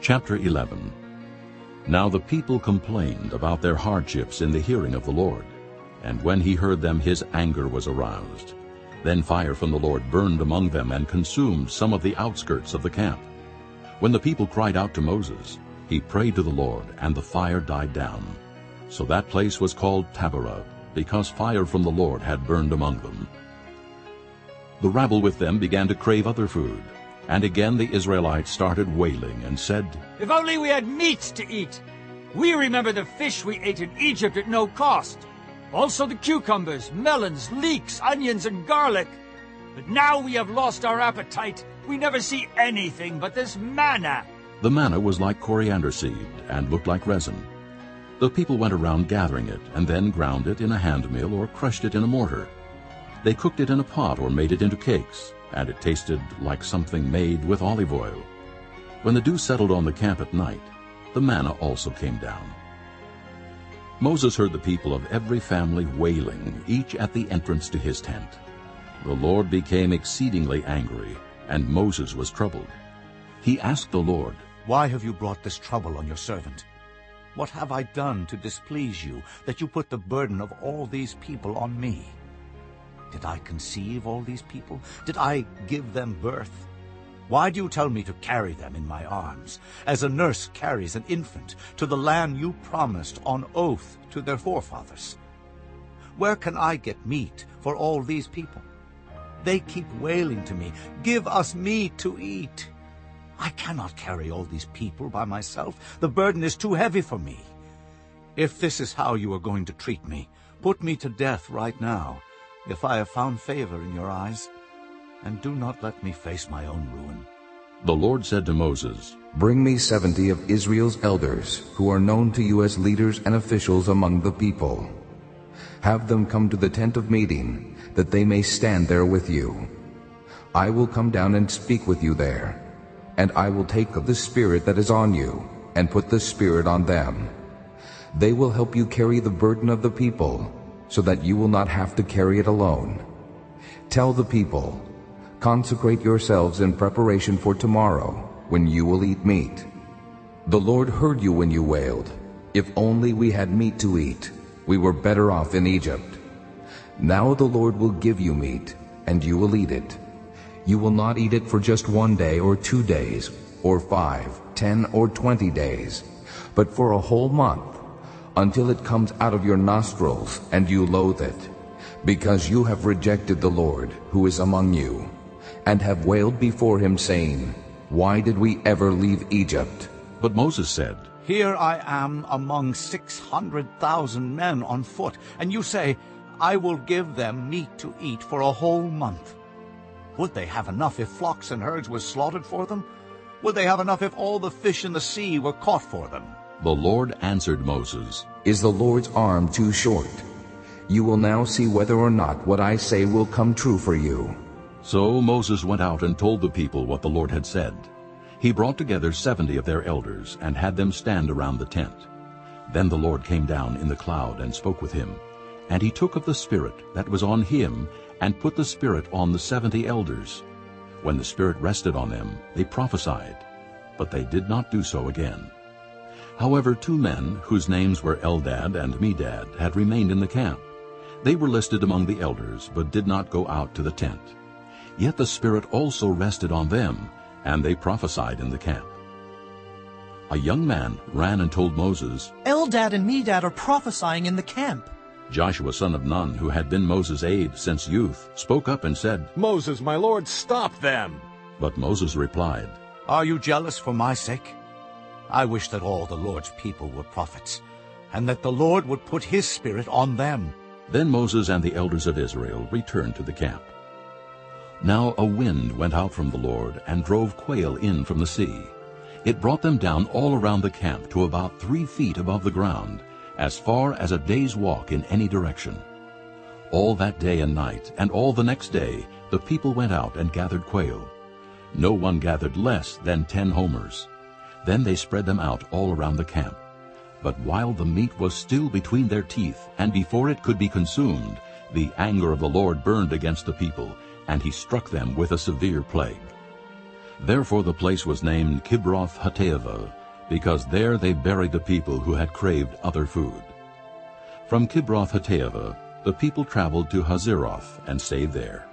Chapter 11 Now the people complained about their hardships in the hearing of the Lord. And when he heard them, his anger was aroused. Then fire from the Lord burned among them and consumed some of the outskirts of the camp. When the people cried out to Moses, he prayed to the Lord, and the fire died down. So that place was called Taberah, because fire from the Lord had burned among them. The rabble with them began to crave other food. And again the Israelites started wailing and said, If only we had meat to eat! We remember the fish we ate in Egypt at no cost. Also the cucumbers, melons, leeks, onions, and garlic. But now we have lost our appetite. We never see anything but this manna. The manna was like coriander seed and looked like resin. The people went around gathering it and then ground it in a hand mill or crushed it in a mortar. They cooked it in a pot or made it into cakes and it tasted like something made with olive oil. When the dew settled on the camp at night, the manna also came down. Moses heard the people of every family wailing, each at the entrance to his tent. The Lord became exceedingly angry, and Moses was troubled. He asked the Lord, Why have you brought this trouble on your servant? What have I done to displease you, that you put the burden of all these people on me? Did I conceive all these people? Did I give them birth? Why do you tell me to carry them in my arms, as a nurse carries an infant, to the land you promised on oath to their forefathers? Where can I get meat for all these people? They keep wailing to me, Give us meat to eat. I cannot carry all these people by myself. The burden is too heavy for me. If this is how you are going to treat me, put me to death right now, if I have found favor in your eyes, and do not let me face my own ruin. The Lord said to Moses, Bring me seventy of Israel's elders, who are known to you as leaders and officials among the people. Have them come to the tent of meeting, that they may stand there with you. I will come down and speak with you there, and I will take of the Spirit that is on you, and put the Spirit on them. They will help you carry the burden of the people, so that you will not have to carry it alone. Tell the people, consecrate yourselves in preparation for tomorrow, when you will eat meat. The Lord heard you when you wailed, If only we had meat to eat, we were better off in Egypt. Now the Lord will give you meat, and you will eat it. You will not eat it for just one day or two days, or five, ten, or twenty days, but for a whole month, until it comes out of your nostrils and you loathe it, because you have rejected the Lord who is among you, and have wailed before him, saying, Why did we ever leave Egypt? But Moses said, Here I am among six hundred thousand men on foot, and you say, I will give them meat to eat for a whole month. Would they have enough if flocks and herds were slaughtered for them? Would they have enough if all the fish in the sea were caught for them? The Lord answered Moses, Is the Lord's arm too short? You will now see whether or not what I say will come true for you. So Moses went out and told the people what the Lord had said. He brought together seventy of their elders and had them stand around the tent. Then the Lord came down in the cloud and spoke with him. And he took of the Spirit that was on him and put the Spirit on the seventy elders. When the Spirit rested on them, they prophesied, but they did not do so again. However, two men, whose names were Eldad and Medad, had remained in the camp. They were listed among the elders, but did not go out to the tent. Yet the Spirit also rested on them, and they prophesied in the camp. A young man ran and told Moses, Eldad and Medad are prophesying in the camp. Joshua son of Nun, who had been Moses' aide since youth, spoke up and said, Moses, my lord, stop them! But Moses replied, Are you jealous for my sake? I wish that all the Lord's people were prophets, and that the Lord would put his spirit on them. Then Moses and the elders of Israel returned to the camp. Now a wind went out from the Lord and drove quail in from the sea. It brought them down all around the camp to about three feet above the ground, as far as a day's walk in any direction. All that day and night, and all the next day, the people went out and gathered quail. No one gathered less than ten homers. Then they spread them out all around the camp. But while the meat was still between their teeth, and before it could be consumed, the anger of the Lord burned against the people, and he struck them with a severe plague. Therefore the place was named Kibroth Hattaavah, because there they buried the people who had craved other food. From Kibroth Hattaavah the people traveled to Hazeroth and stayed there.